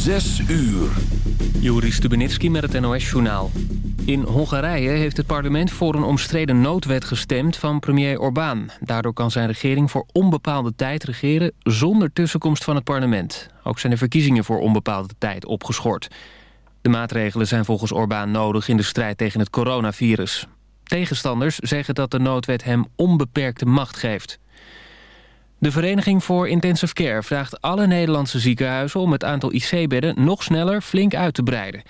Zes uur. Joris Stubenitski met het NOS-journaal. In Hongarije heeft het parlement voor een omstreden noodwet gestemd van premier Orbán. Daardoor kan zijn regering voor onbepaalde tijd regeren zonder tussenkomst van het parlement. Ook zijn de verkiezingen voor onbepaalde tijd opgeschort. De maatregelen zijn volgens Orbán nodig in de strijd tegen het coronavirus. Tegenstanders zeggen dat de noodwet hem onbeperkte macht geeft. De Vereniging voor Intensive Care vraagt alle Nederlandse ziekenhuizen... om het aantal IC-bedden nog sneller flink uit te breiden.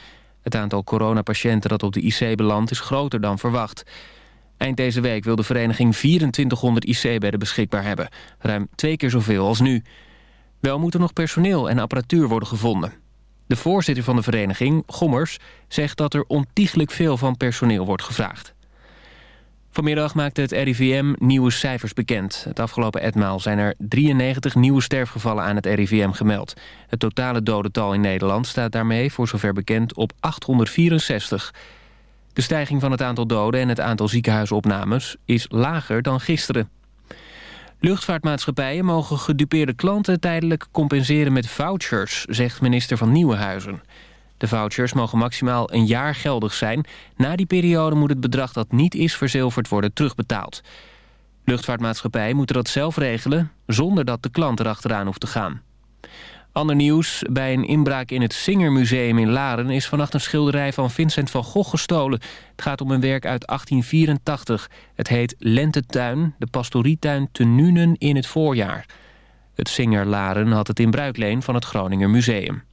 Het aantal coronapatiënten dat op de IC belandt is groter dan verwacht. Eind deze week wil de vereniging 2400 IC-bedden beschikbaar hebben. Ruim twee keer zoveel als nu. Wel moet er nog personeel en apparatuur worden gevonden. De voorzitter van de vereniging, Gommers, zegt dat er ontiegelijk veel van personeel wordt gevraagd. Vanmiddag maakte het RIVM nieuwe cijfers bekend. Het afgelopen etmaal zijn er 93 nieuwe sterfgevallen aan het RIVM gemeld. Het totale dodental in Nederland staat daarmee voor zover bekend op 864. De stijging van het aantal doden en het aantal ziekenhuisopnames is lager dan gisteren. Luchtvaartmaatschappijen mogen gedupeerde klanten tijdelijk compenseren met vouchers, zegt minister van Nieuwenhuizen. De vouchers mogen maximaal een jaar geldig zijn. Na die periode moet het bedrag dat niet is verzilverd worden terugbetaald. Luchtvaartmaatschappijen moeten dat zelf regelen... zonder dat de klant erachteraan hoeft te gaan. Ander nieuws. Bij een inbraak in het Singermuseum in Laren... is vannacht een schilderij van Vincent van Gogh gestolen. Het gaat om een werk uit 1884. Het heet Lentetuin, de pastorietuin te Nuenen in het voorjaar. Het Singer Laren had het in bruikleen van het Groninger Museum.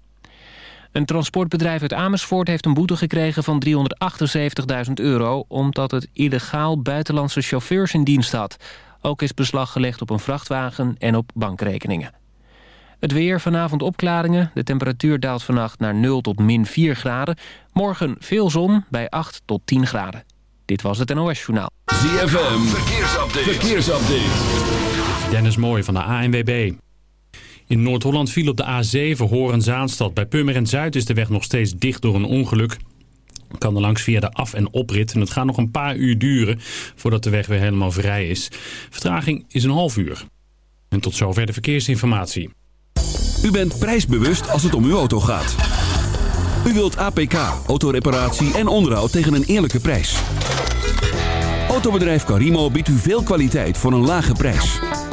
Een transportbedrijf uit Amersfoort heeft een boete gekregen van 378.000 euro... omdat het illegaal buitenlandse chauffeurs in dienst had. Ook is beslag gelegd op een vrachtwagen en op bankrekeningen. Het weer, vanavond opklaringen. De temperatuur daalt vannacht naar 0 tot min 4 graden. Morgen veel zon bij 8 tot 10 graden. Dit was het NOS Journaal. ZFM, verkeersupdate. verkeersupdate. Dennis Mooij van de ANWB. In Noord-Holland viel op de A7 Horen-Zaanstad. Bij Purmerend Zuid is de weg nog steeds dicht door een ongeluk. Kan er langs via de af- en oprit. En het gaat nog een paar uur duren voordat de weg weer helemaal vrij is. Vertraging is een half uur. En tot zover de verkeersinformatie. U bent prijsbewust als het om uw auto gaat. U wilt APK, autoreparatie en onderhoud tegen een eerlijke prijs. Autobedrijf Carimo biedt u veel kwaliteit voor een lage prijs.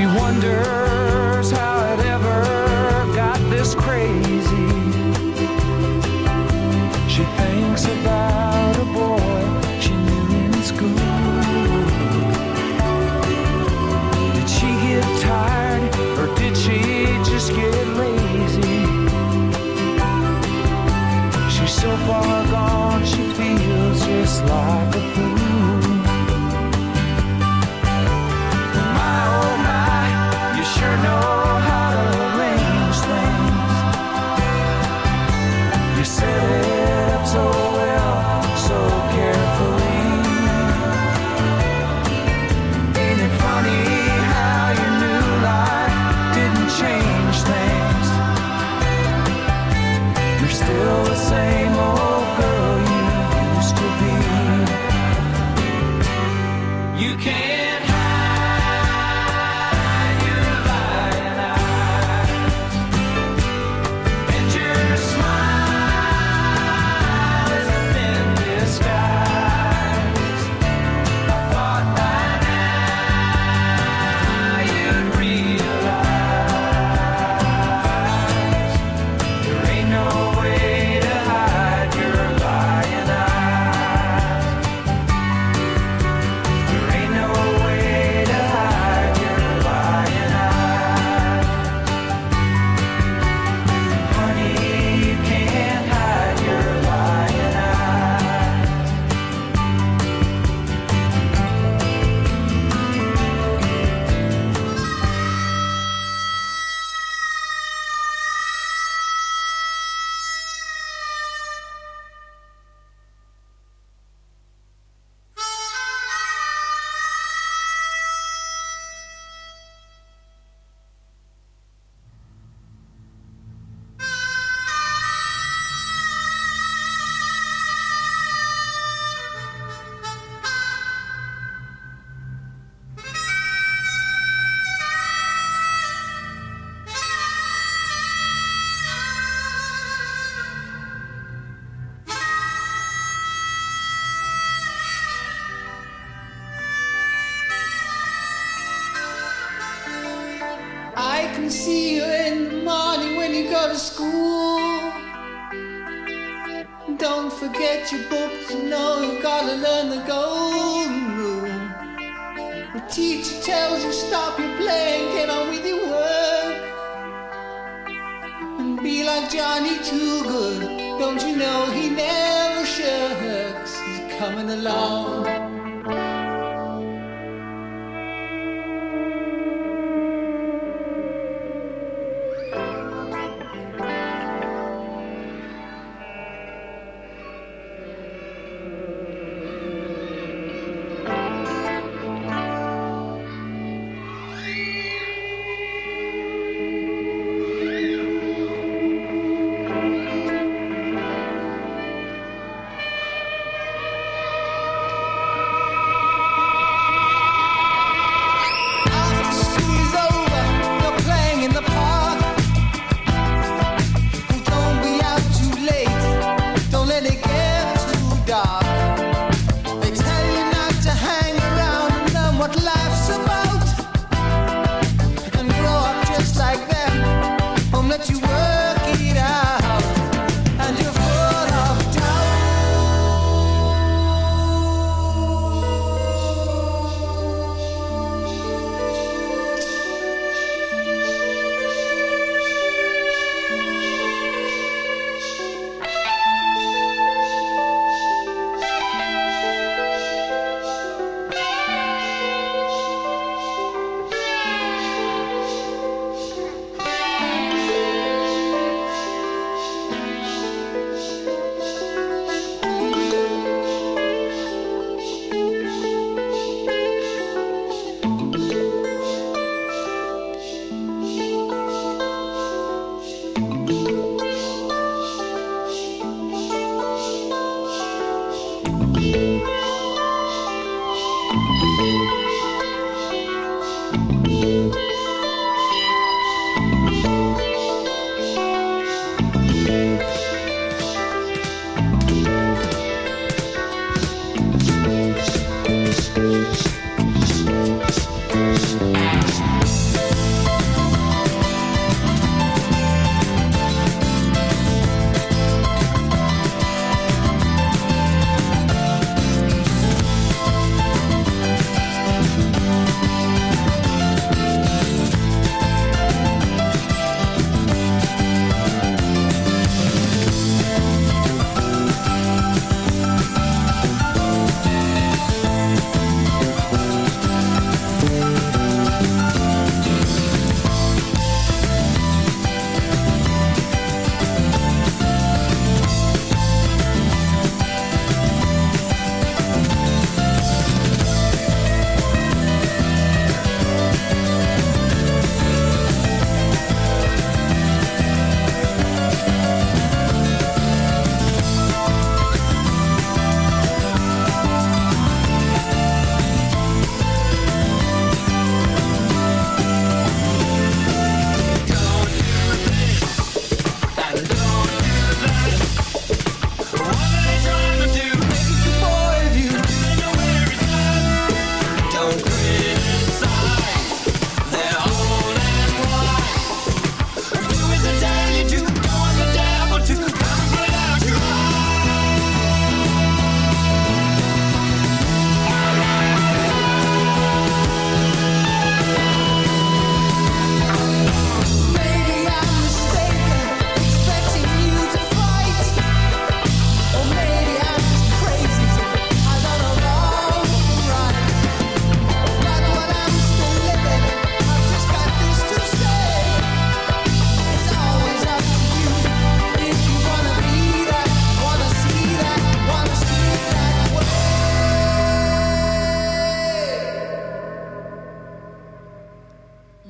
She wonders how it ever got this crazy. She thinks about.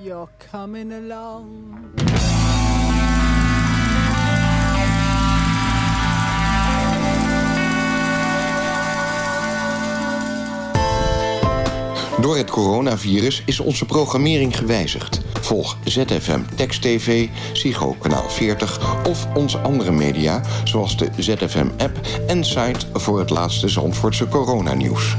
You're coming along. Door het coronavirus is onze programmering gewijzigd. Volg ZFM Text TV, Sigo Kanaal 40 of onze andere media... zoals de ZFM-app en site voor het laatste Zandvoortse coronanieuws.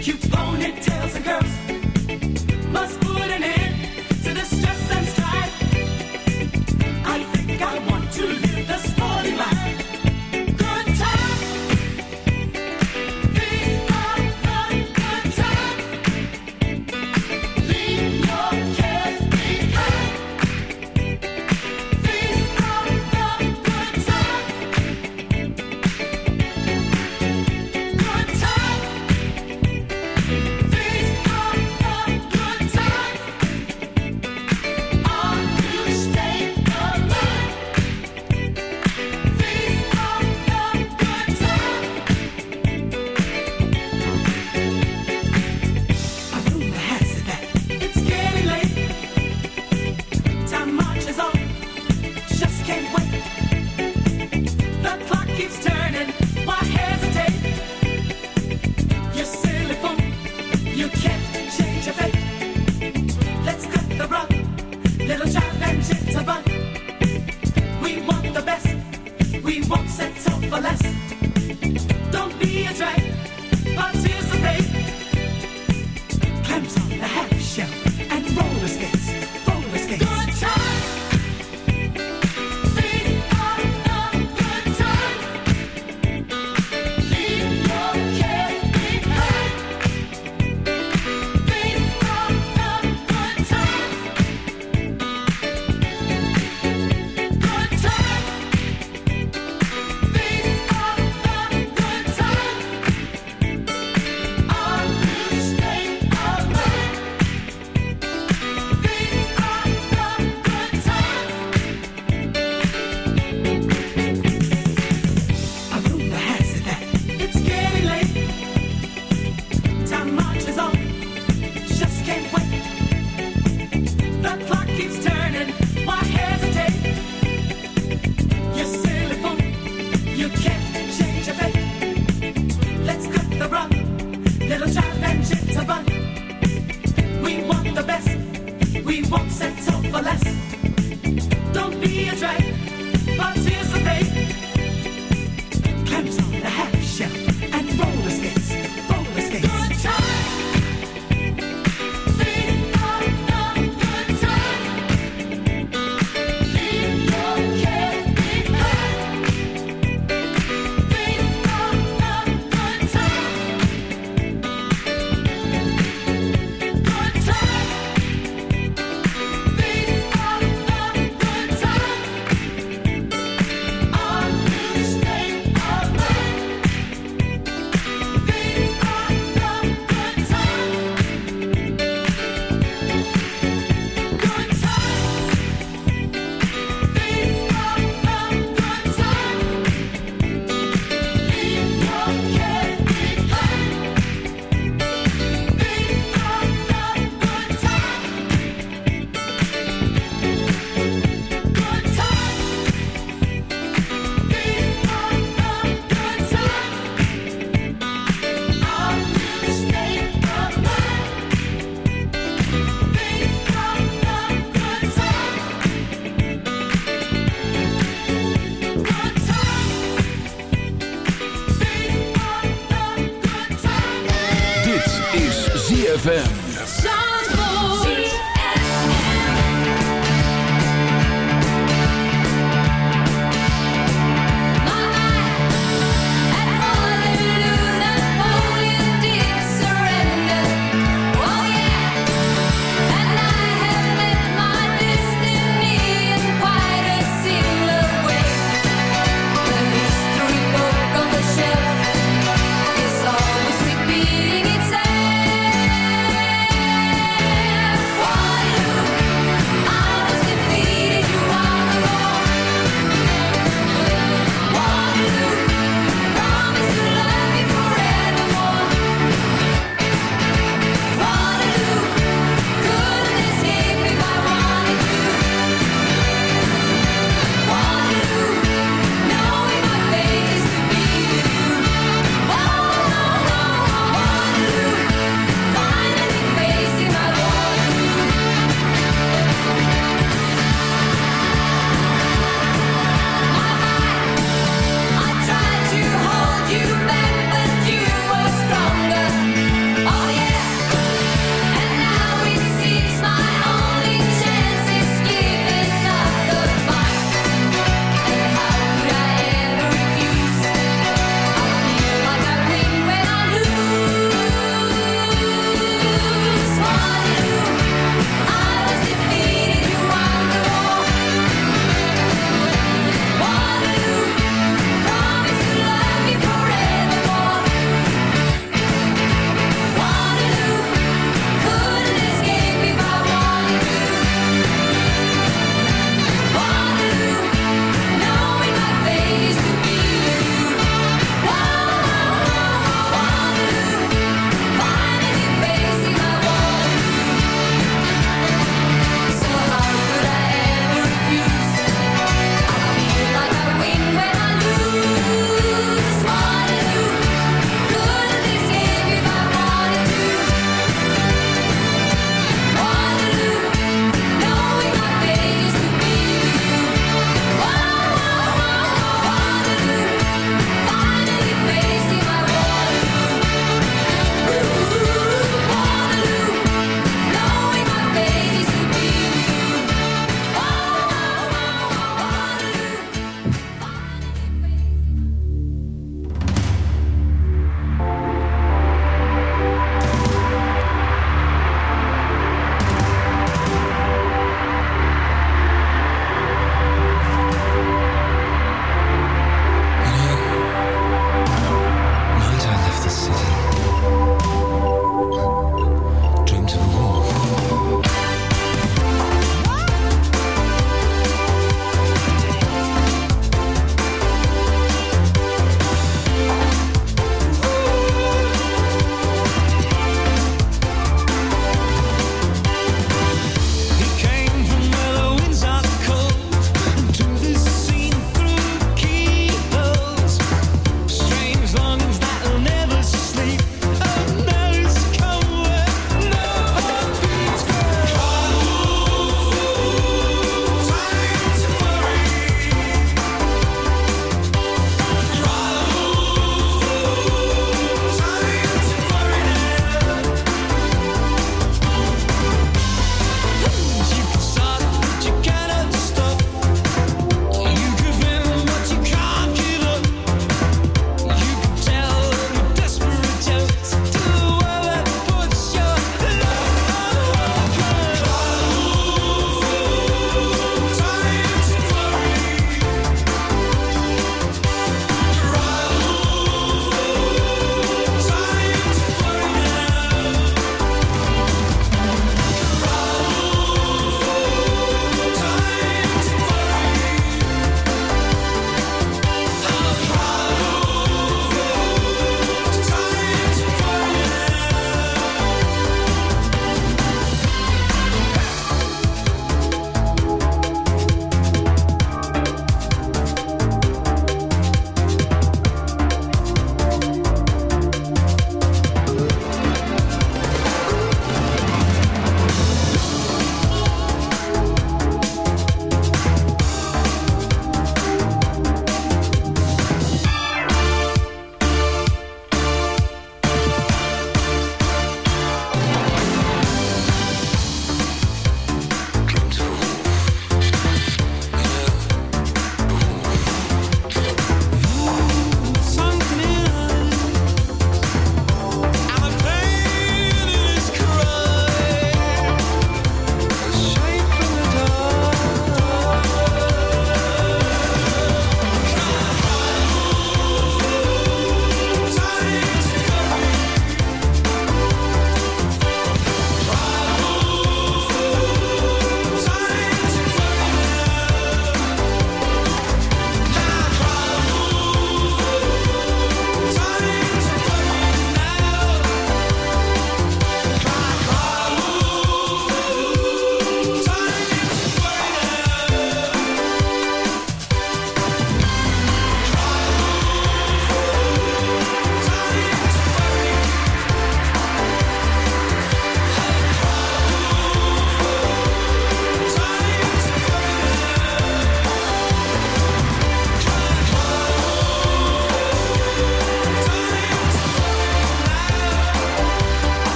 Cute ponytails and girls must. Is ZFM.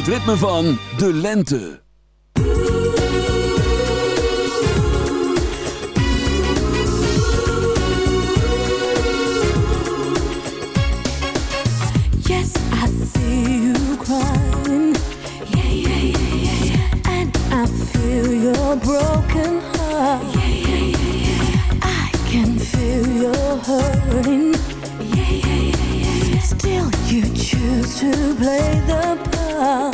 het ritme van De Lente. Yes, I see you crying. Yeah, yeah, yeah, yeah, yeah. And I feel your broken heart. Yeah, yeah, yeah, yeah. I can feel your hurting. Yeah, yeah, yeah, yeah. yeah. Still you choose to play the part.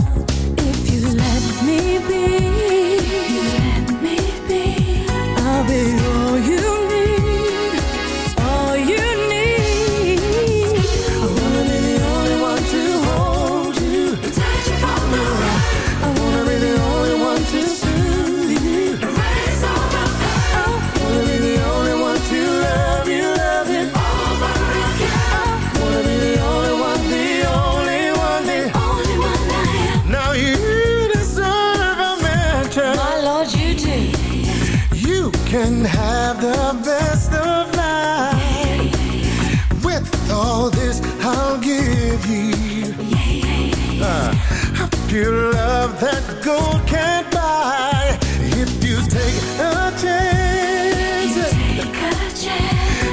can't buy if you take a chance. Be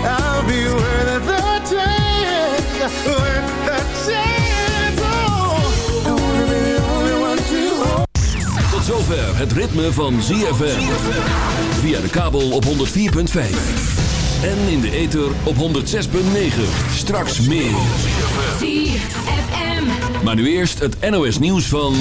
Oh, only. Tot zover het ritme van ZFM. Via de kabel op 104.5. En in de ether op 106.9. Straks meer. Maar nu eerst het NOS nieuws van...